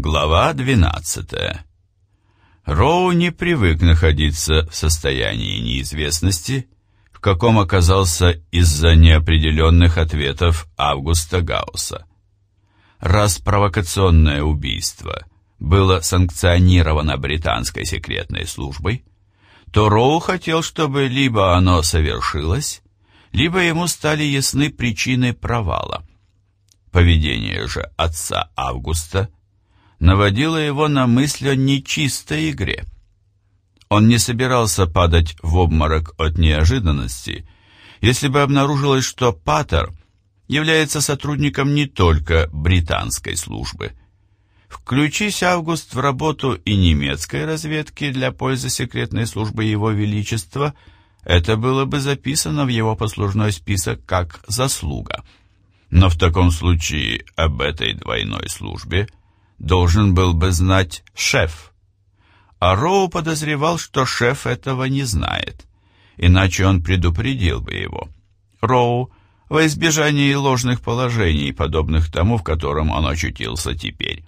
Глава 12. Роу не привык находиться в состоянии неизвестности, в каком оказался из-за неопределенных ответов Августа Гаусса. Раз провокационное убийство было санкционировано британской секретной службой, то Роу хотел, чтобы либо оно совершилось, либо ему стали ясны причины провала. Поведение же отца Августа – наводило его на мысль о нечистой игре. Он не собирался падать в обморок от неожиданности, если бы обнаружилось, что Паттер является сотрудником не только британской службы. Включись Август в работу и немецкой разведки для пользы секретной службы Его Величества, это было бы записано в его послужной список как заслуга. Но в таком случае об этой двойной службе должен был бы знать шеф. А Роу подозревал, что шеф этого не знает, иначе он предупредил бы его. Роу, во избежание ложных положений, подобных тому, в котором он очутился теперь.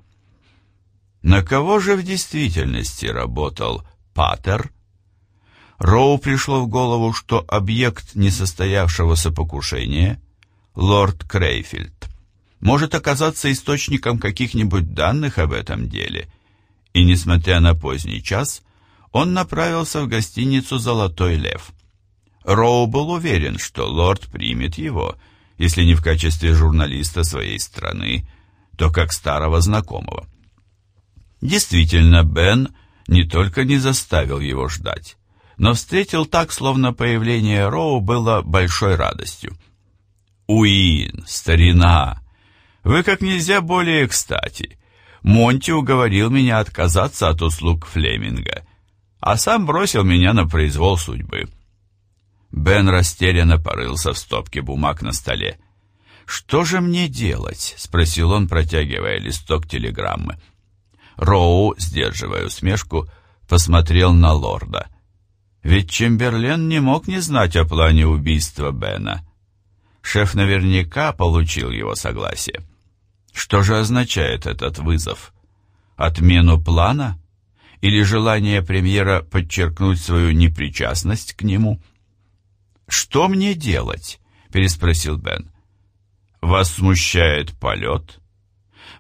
На кого же в действительности работал Паттер? Роу пришло в голову, что объект несостоявшегося покушения — лорд Крейфилд может оказаться источником каких-нибудь данных об этом деле, и, несмотря на поздний час, он направился в гостиницу «Золотой лев». Роу был уверен, что лорд примет его, если не в качестве журналиста своей страны, то как старого знакомого. Действительно, Бен не только не заставил его ждать, но встретил так, словно появление Роу было большой радостью. «Уин, старина!» Вы как нельзя более кстати. Монти уговорил меня отказаться от услуг Флеминга, а сам бросил меня на произвол судьбы. Бен растерянно порылся в стопке бумаг на столе. «Что же мне делать?» — спросил он, протягивая листок телеграммы. Роу, сдерживая усмешку, посмотрел на лорда. Ведь Чемберлен не мог не знать о плане убийства Бена. Шеф наверняка получил его согласие. Что же означает этот вызов? Отмену плана? Или желание премьера подчеркнуть свою непричастность к нему? «Что мне делать?» — переспросил Бен. «Вас смущает полет?»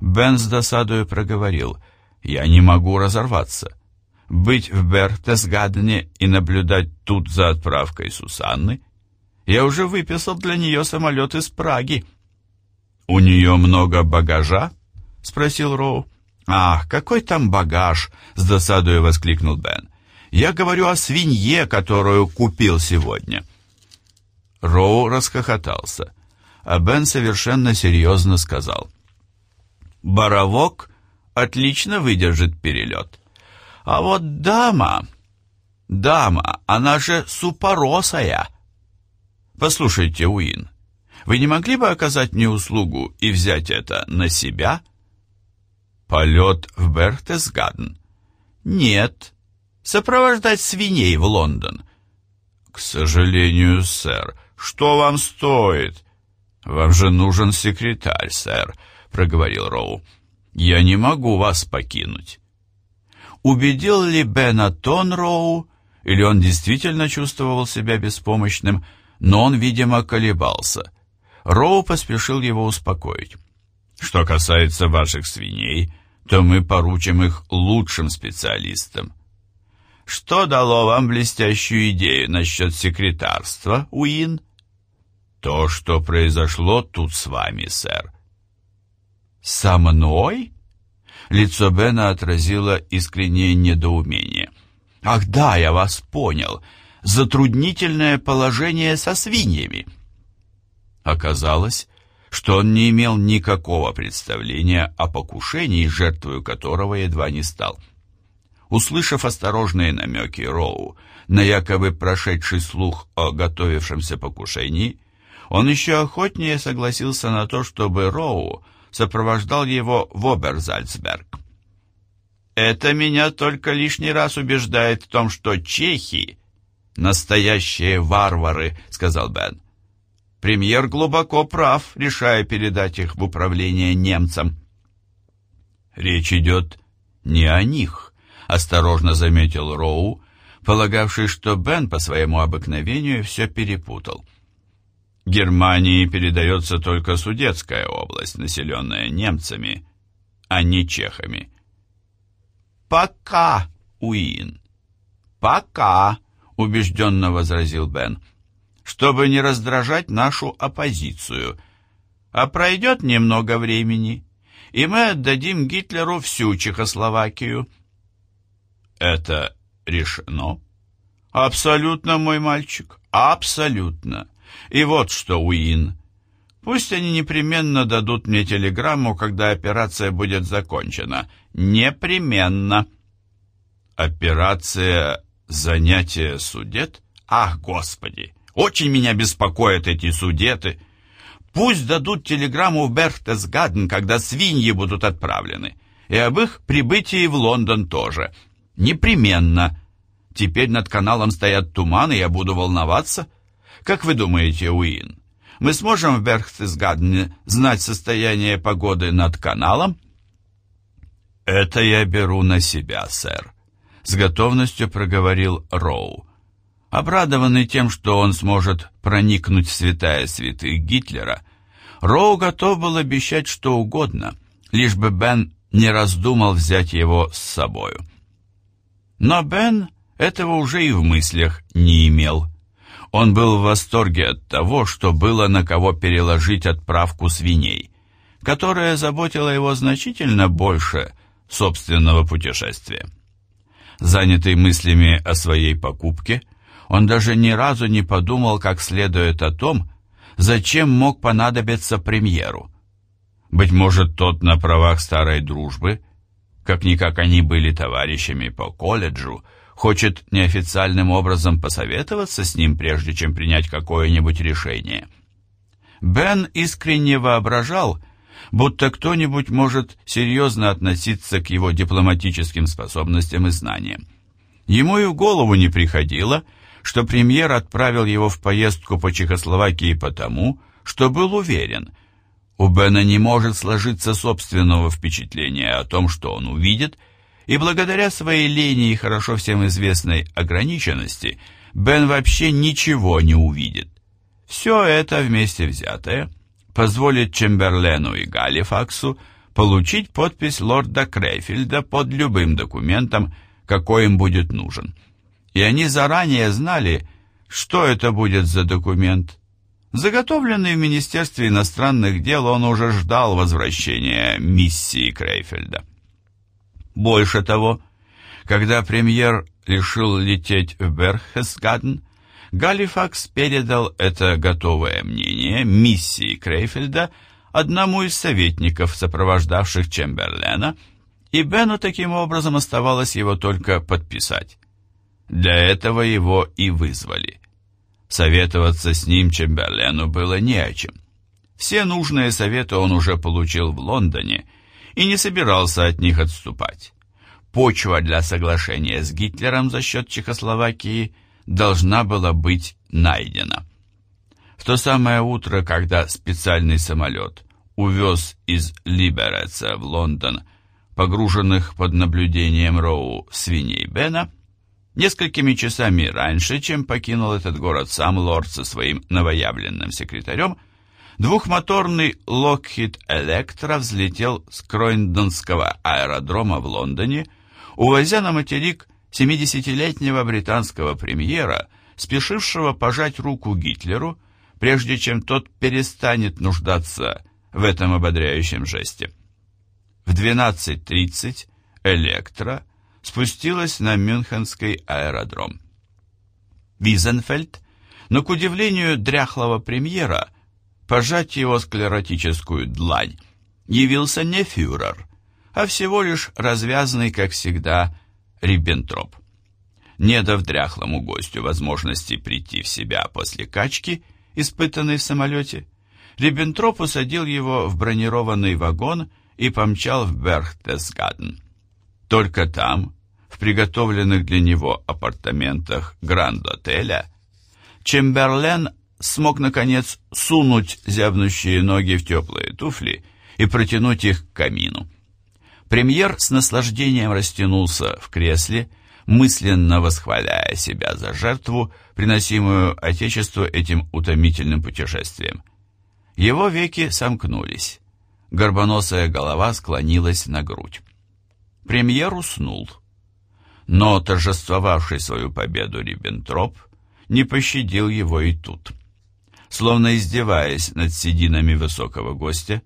Бен с досадою проговорил. «Я не могу разорваться. Быть в Бертесгадене и наблюдать тут за отправкой Сусанны? Я уже выписал для нее самолет из Праги». «У нее много багажа?» — спросил Роу. «Ах, какой там багаж!» — с досадой воскликнул Бен. «Я говорю о свинье, которую купил сегодня». Роу расхохотался, а Бен совершенно серьезно сказал. «Боровок отлично выдержит перелет. А вот дама... Дама, она же супоросая!» «Послушайте, Уин, вы не могли бы оказать мне услугу и взять это на себя? Полет в Берхтесгаден? Нет. Сопровождать свиней в Лондон? К сожалению, сэр. Что вам стоит? Вам же нужен секретарь, сэр, проговорил Роу. Я не могу вас покинуть. Убедил ли Бенатон Роу, или он действительно чувствовал себя беспомощным, но он, видимо, колебался — Роу поспешил его успокоить. «Что касается ваших свиней, то мы поручим их лучшим специалистам». «Что дало вам блестящую идею насчет секретарства, Уин?» «То, что произошло тут с вами, сэр». «Со мной?» Лицо Бена отразило искреннее недоумение. «Ах да, я вас понял. Затруднительное положение со свиньями». Оказалось, что он не имел никакого представления о покушении, жертвою которого едва не стал. Услышав осторожные намеки Роу на якобы прошедший слух о готовившемся покушении, он еще охотнее согласился на то, чтобы Роу сопровождал его в Оберзальцберг. «Это меня только лишний раз убеждает в том, что чехи — настоящие варвары», — сказал Бен. Премьер глубоко прав, решая передать их в управление немцам. речь идет не о них, осторожно заметил Роу, полагавший, что Бен по своему обыкновению все перепутал. Германии передается только Судетская область, населенная немцами, а не чехами. «Пока, Уин, пока», — убежденно возразил Бен, «чтобы не раздражать нашу оппозицию. А пройдет немного времени, и мы отдадим Гитлеру всю Чехословакию». «Это решено?» «Абсолютно, мой мальчик, абсолютно. И вот что, Уин, пусть они непременно дадут мне телеграмму, когда операция будет закончена. Непременно». «Операция занятия судет? Ах, Господи! Очень меня беспокоят эти судеты!» Пусть дадут телеграмму в Берхтесгаден, когда свиньи будут отправлены. И об их прибытии в Лондон тоже. Непременно. Теперь над каналом стоят туманы, я буду волноваться. Как вы думаете, Уин, мы сможем в Берхтесгадене знать состояние погоды над каналом? Это я беру на себя, сэр. С готовностью проговорил Роу. Обрадованный тем, что он сможет проникнуть в святая святых Гитлера, Роу готов был обещать что угодно, лишь бы Бен не раздумал взять его с собою. Но Бен этого уже и в мыслях не имел. Он был в восторге от того, что было на кого переложить отправку свиней, которая заботила его значительно больше собственного путешествия. Занятый мыслями о своей покупке, он даже ни разу не подумал как следует о том, зачем мог понадобиться премьеру. Быть может, тот на правах старой дружбы – как-никак они были товарищами по колледжу, хочет неофициальным образом посоветоваться с ним, прежде чем принять какое-нибудь решение. Бен искренне воображал, будто кто-нибудь может серьезно относиться к его дипломатическим способностям и знаниям. Ему и в голову не приходило, что премьер отправил его в поездку по Чехословакии потому, что был уверен, у Бена не может сложиться собственного впечатления о том, что он увидит, и благодаря своей лени и хорошо всем известной ограниченности Бен вообще ничего не увидит. Все это вместе взятое позволит Чемберлену и Галифаксу получить подпись лорда Крейфилда под любым документом, какой им будет нужен. И они заранее знали, что это будет за документ, Заготовленный в Министерстве иностранных дел, он уже ждал возвращения миссии Крейфельда. Больше того, когда премьер решил лететь в Берхесгаден, Галифакс передал это готовое мнение миссии Крейфельда одному из советников, сопровождавших Чемберлена, и Бену таким образом оставалось его только подписать. Для этого его и вызвали. Советоваться с ним Чемберлену было не о чем. Все нужные советы он уже получил в Лондоне и не собирался от них отступать. Почва для соглашения с Гитлером за счет Чехословакии должна была быть найдена. В то самое утро, когда специальный самолет увез из Либереца в Лондон погруженных под наблюдением Роу свиней Бена, Несколькими часами раньше, чем покинул этот город сам лорд со своим новоявленным секретарем, двухмоторный Lockheed Electra взлетел с Кройндонского аэродрома в Лондоне, увозя на материк 70-летнего британского премьера, спешившего пожать руку Гитлеру, прежде чем тот перестанет нуждаться в этом ободряющем жесте. В 12.30 Электра спустилась на Мюнхенский аэродром. Визенфельд, но, к удивлению дряхлого премьера, пожать его склеротическую длань, явился не фюрер, а всего лишь развязанный, как всегда, Риббентроп. Не дав дряхлому гостю возможности прийти в себя после качки, испытанной в самолете, Риббентроп усадил его в бронированный вагон и помчал в Берхтесгаден. Только там, в приготовленных для него апартаментах Гранд-отеля, Чемберлен смог, наконец, сунуть зябнущие ноги в теплые туфли и протянуть их к камину. Премьер с наслаждением растянулся в кресле, мысленно восхваляя себя за жертву, приносимую Отечеству этим утомительным путешествием. Его веки сомкнулись. Горбоносая голова склонилась на грудь. Премьер уснул. Но торжествовавший свою победу Риббентроп не пощадил его и тут. Словно издеваясь над сединами высокого гостя,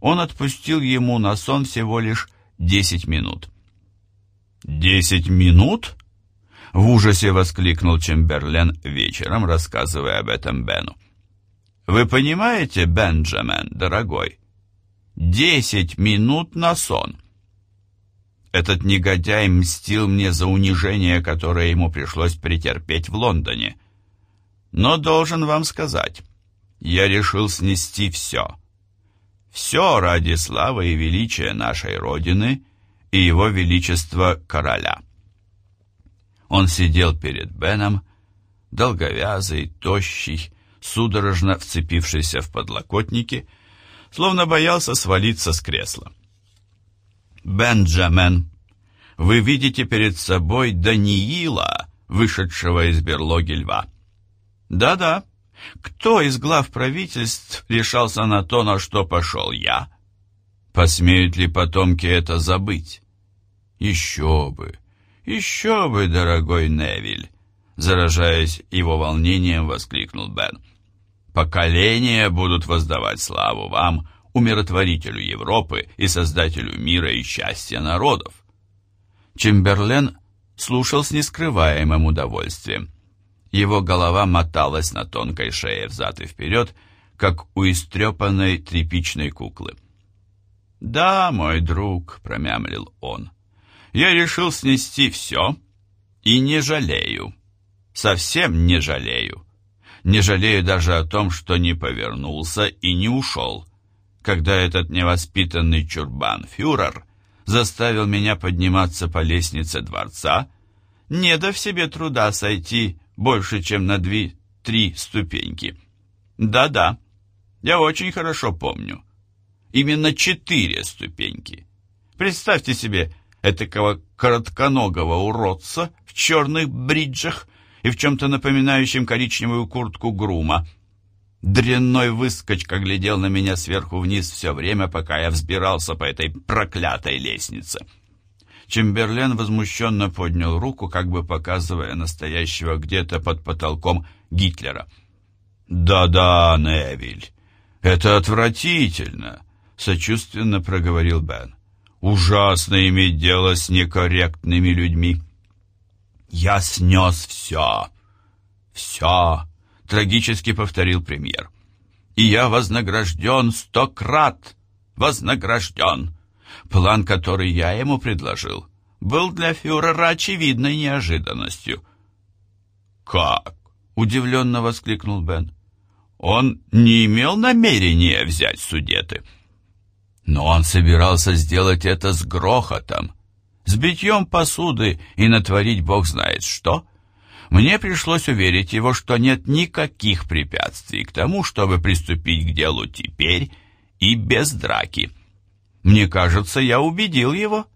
он отпустил ему на сон всего лишь десять минут. «Десять минут?» — в ужасе воскликнул Чемберлен вечером, рассказывая об этом Бену. «Вы понимаете, Бенджамен, дорогой, десять минут на сон!» Этот негодяй мстил мне за унижение, которое ему пришлось претерпеть в Лондоне. Но должен вам сказать, я решил снести все. Все ради славы и величия нашей Родины и его величества короля. Он сидел перед Беном, долговязый, тощий, судорожно вцепившийся в подлокотники, словно боялся свалиться с кресла. «Бенджамен, вы видите перед собой Даниила, вышедшего из берлоги льва». Да-да. Кто из глав правительств решался на то, на что пошел я? Посмеют ли потомки это забыть? Еще бы, еще бы, дорогой Невиль, заражаясь его волнением, воскликнул Бен. Поколения будут воздавать славу вам, умиротворителю Европы и создателю мира и счастья народов. Чемберлен слушал с нескрываемым удовольствием. Его голова моталась на тонкой шее взад и вперед, как у истрепанной тряпичной куклы. «Да, мой друг», — промямлил он, — «я решил снести все и не жалею, совсем не жалею. Не жалею даже о том, что не повернулся и не ушел, когда этот невоспитанный чурбан-фюрер заставил меня подниматься по лестнице дворца, не дав себе труда сойти больше, чем на две-три ступеньки. Да-да, я очень хорошо помню. Именно четыре ступеньки. Представьте себе этакого коротконогого уродца в черных бриджах и в чем-то напоминающем коричневую куртку грума. Дрянной выскочка глядел на меня сверху вниз все время, пока я взбирался по этой проклятой лестнице. Чемберлен возмущенно поднял руку, как бы показывая настоящего где-то под потолком Гитлера. «Да-да, Невиль, это отвратительно», — сочувственно проговорил Бен. «Ужасно иметь дело с некорректными людьми». «Я снес все, все», — трагически повторил премьер. «И я вознагражден сто крат, вознагражден». План, который я ему предложил, был для фюрера очевидной неожиданностью. «Как?» — удивленно воскликнул Бен. «Он не имел намерения взять судеты». Но он собирался сделать это с грохотом, с битьем посуды и натворить бог знает что. Мне пришлось уверить его, что нет никаких препятствий к тому, чтобы приступить к делу теперь и без драки. Мне кажется, я убедил его.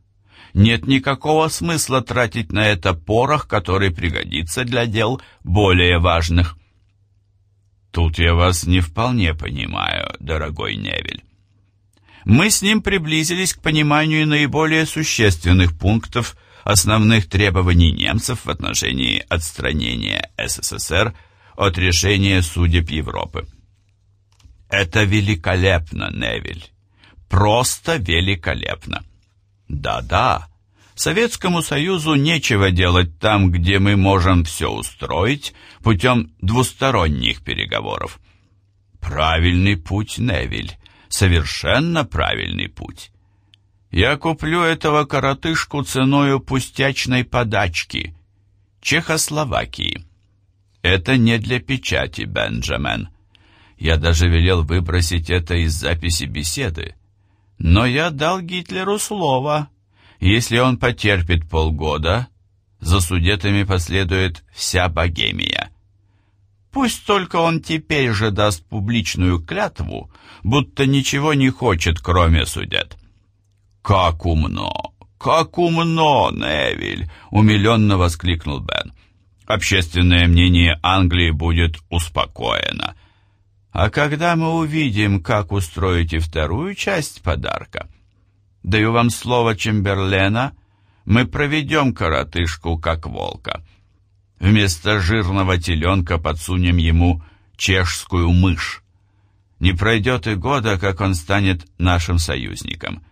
Нет никакого смысла тратить на это порох, который пригодится для дел более важных. Тут я вас не вполне понимаю, дорогой Невель. Мы с ним приблизились к пониманию наиболее существенных пунктов основных требований немцев в отношении отстранения СССР от решения судеб Европы. Это великолепно, Невель. Просто великолепно. Да-да, Советскому Союзу нечего делать там, где мы можем все устроить путем двусторонних переговоров. Правильный путь, Невиль, совершенно правильный путь. Я куплю этого коротышку ценою пустячной подачки. Чехословакии. Это не для печати, Бенджамен. Я даже велел выбросить это из записи беседы. Но я дал Гитлеру слово. Если он потерпит полгода, за судетами последует вся Богемия. Пусть только он теперь же даст публичную клятву, будто ничего не хочет, кроме судет. «Как умно! Как умно, Невиль!» — умиленно воскликнул Бен. «Общественное мнение Англии будет успокоено. А когда мы увидим, как устроите вторую часть подарка, даю вам слово Чемберлена, мы проведем коротышку, как волка. Вместо жирного теленка подсунем ему чешскую мышь. Не пройдет и года, как он станет нашим союзником».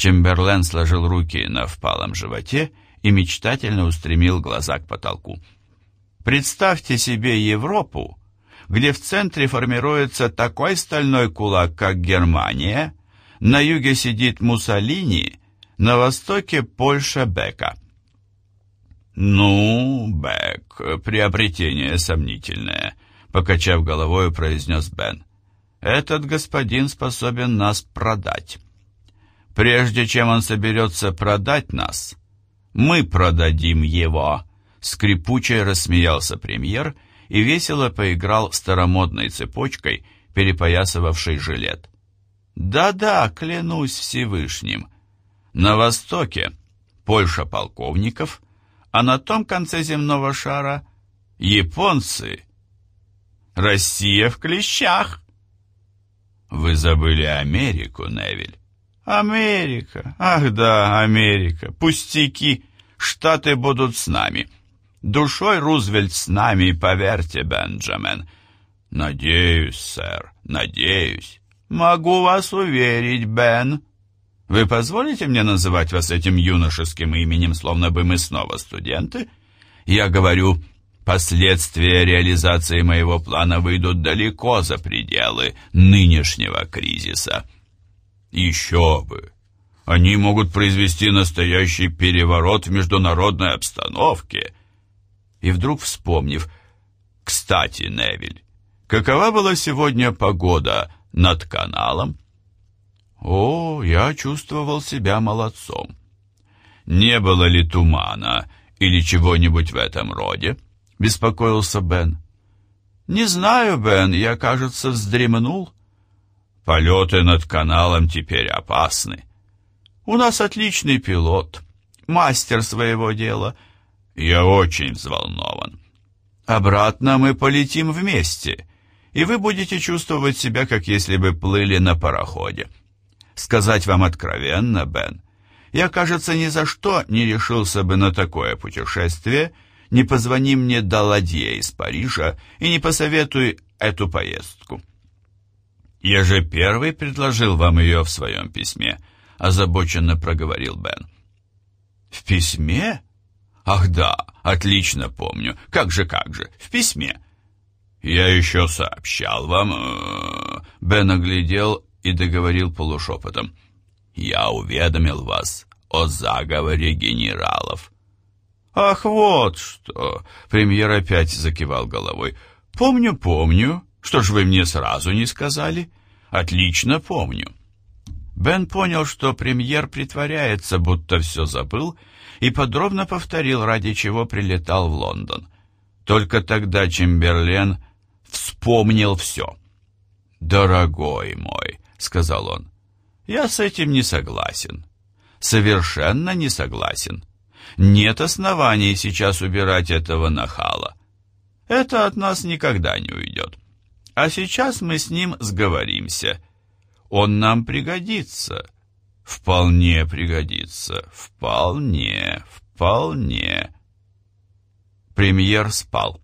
Чемберлен сложил руки на впалом животе и мечтательно устремил глаза к потолку. Представьте себе Европу, где в центре формируется такой стальной кулак, как Германия, на юге сидит Муссолини, на востоке Польша Бека. «Ну, Бек, приобретение сомнительное», — покачав головой, произнес Бен. «Этот господин способен нас продать». Прежде чем он соберется продать нас, мы продадим его. Скрипуче рассмеялся премьер и весело поиграл старомодной цепочкой, перепоясывавшей жилет. Да-да, клянусь Всевышним. На востоке Польша полковников, а на том конце земного шара японцы. Россия в клещах. Вы забыли Америку, Невиль. Америка, ах да, Америка, пустяки, Штаты будут с нами. Душой Рузвельт с нами, поверьте, Бенджамин. Надеюсь, сэр, надеюсь. Могу вас уверить, Бен. Вы позволите мне называть вас этим юношеским именем, словно бы мы снова студенты? Я говорю, последствия реализации моего плана выйдут далеко за пределы нынешнего кризиса. Еще бы! Они могут произвести настоящий переворот в международной обстановке. И вдруг вспомнив, кстати, Невиль, какова была сегодня погода над каналом? О, я чувствовал себя молодцом. Не было ли тумана или чего-нибудь в этом роде? Беспокоился Бен. Не знаю, Бен, я, кажется, вздремнул. Полеты над каналом теперь опасны. У нас отличный пилот, мастер своего дела. Я очень взволнован. Обратно мы полетим вместе, и вы будете чувствовать себя, как если бы плыли на пароходе. Сказать вам откровенно, Бен, я, кажется, ни за что не решился бы на такое путешествие, не позвони мне до ладье из Парижа и не посоветуй эту поездку. «Я же первый предложил вам ее в своем письме», — озабоченно проговорил Бен. «В письме? Ах да, отлично помню. Как же, как же, в письме». «Я еще сообщал вам...» э, Бен оглядел и договорил полушепотом. «Я уведомил вас о заговоре генералов». «Ах, вот что!» — премьер опять закивал головой. «Помню, помню. Что ж вы мне сразу не сказали? Отлично помню. Бен понял, что премьер притворяется, будто все забыл, и подробно повторил, ради чего прилетал в Лондон. Только тогда Чемберлен вспомнил все. «Дорогой мой», — сказал он, — «я с этим не согласен. Совершенно не согласен. Нет оснований сейчас убирать этого нахала. Это от нас никогда не уйдет. А сейчас мы с ним сговоримся. Он нам пригодится. Вполне пригодится. Вполне, вполне. Премьер спал.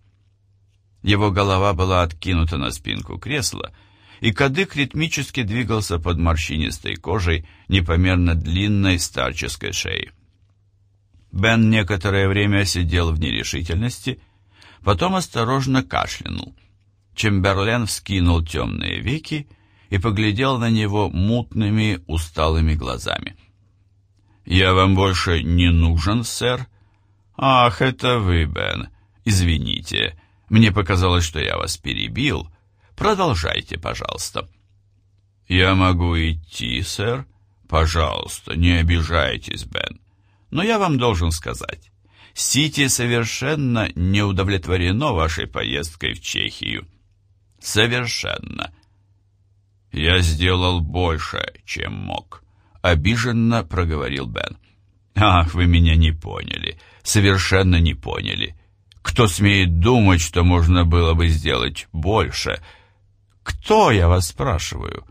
Его голова была откинута на спинку кресла, и кадык ритмически двигался под морщинистой кожей непомерно длинной старческой шеи. Бен некоторое время сидел в нерешительности, потом осторожно кашлянул. Чемберлен вскинул темные веки и поглядел на него мутными, усталыми глазами. «Я вам больше не нужен, сэр?» «Ах, это вы, Бен. Извините. Мне показалось, что я вас перебил. Продолжайте, пожалуйста». «Я могу идти, сэр?» «Пожалуйста, не обижайтесь, Бен. Но я вам должен сказать, Сити совершенно не удовлетворено вашей поездкой в Чехию». Совершенно. Я сделал больше, чем мог, обиженно проговорил Бен. «Ах, вы меня не поняли, совершенно не поняли. Кто смеет думать, что можно было бы сделать больше? Кто, я вас спрашиваю?»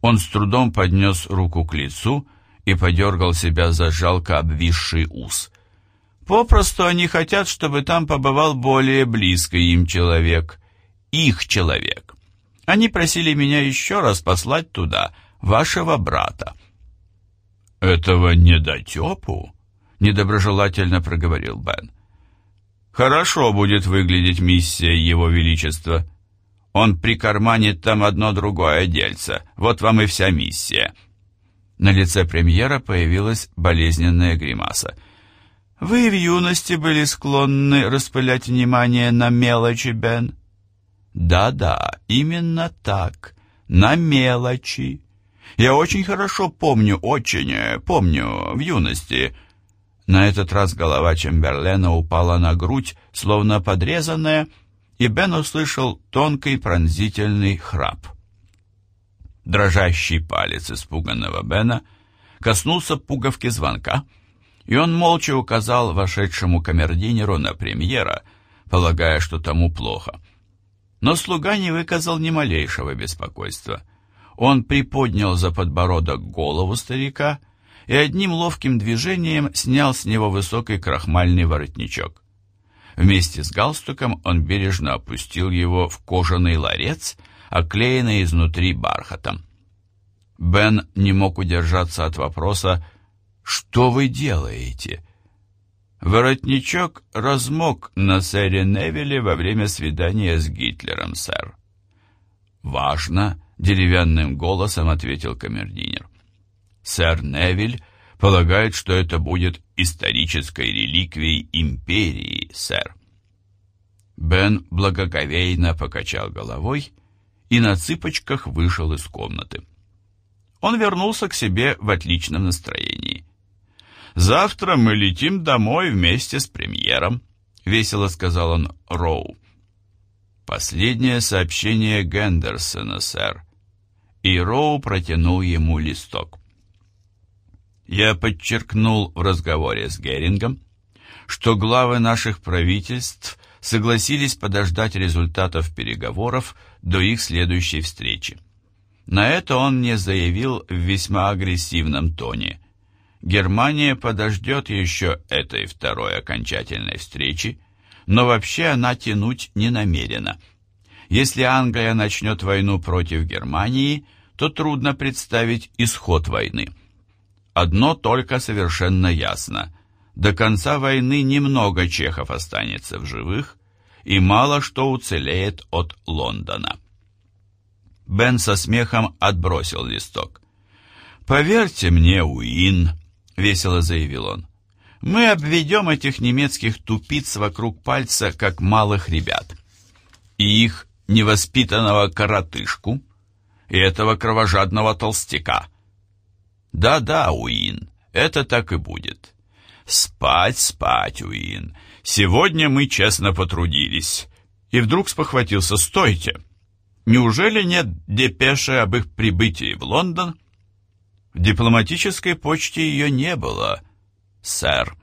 Он с трудом поднес руку к лицу и подергал себя за жалко обвисший ус. «Попросту они хотят, чтобы там побывал более близкий им человек, их человек. Они просили меня еще раз послать туда вашего брата». «Этого недотепу?» — недоброжелательно проговорил Бен. «Хорошо будет выглядеть миссия Его Величества. Он прикарманит там одно другое дельце. Вот вам и вся миссия». На лице премьера появилась болезненная гримаса. «Вы в юности были склонны распылять внимание на мелочи, Бен?» «Да-да, именно так, на мелочи. Я очень хорошо помню, очень э, помню, в юности...» На этот раз голова Чемберлена упала на грудь, словно подрезанная, и Бен услышал тонкий пронзительный храп. Дрожащий палец испуганного Бена коснулся пуговки звонка, и он молча указал вошедшему камердинеру на премьера, полагая, что тому плохо. Но слуга не выказал ни малейшего беспокойства. Он приподнял за подбородок голову старика и одним ловким движением снял с него высокий крахмальный воротничок. Вместе с галстуком он бережно опустил его в кожаный ларец, оклеенный изнутри бархатом. Бен не мог удержаться от вопроса «Что вы делаете?» «Воротничок размок на сэре Невиле во время свидания с Гитлером, сэр». «Важно», — деревянным голосом ответил камердинер. «Сэр Невиль полагает, что это будет исторической реликвией империи, сэр. Бен благоговейно покачал головой и на цыпочках вышел из комнаты. Он вернулся к себе в отличном настроении. «Завтра мы летим домой вместе с премьером», — весело сказал он Роу. «Последнее сообщение Гендерсона, сэр». И Роу протянул ему листок. Я подчеркнул в разговоре с Герингом, что главы наших правительств согласились подождать результатов переговоров до их следующей встречи. На это он мне заявил в весьма агрессивном тоне. Германия подождет еще этой второй окончательной встречи, но вообще она тянуть не намерена. Если Англия начнет войну против Германии, то трудно представить исход войны. Одно только совершенно ясно. До конца войны немного чехов останется в живых, и мало что уцелеет от Лондона. Бен со смехом отбросил листок. «Поверьте мне, Уин», — весело заявил он, — «мы обведем этих немецких тупиц вокруг пальца, как малых ребят. И их невоспитанного коротышку, и этого кровожадного толстяка — да-да, Уин, это так и будет. Спать, спать, Уин. Сегодня мы честно потрудились. И вдруг спохватился, стойте. Неужели нет депеши об их прибытии в Лондон? Дипломатической почте ее не было, сэр.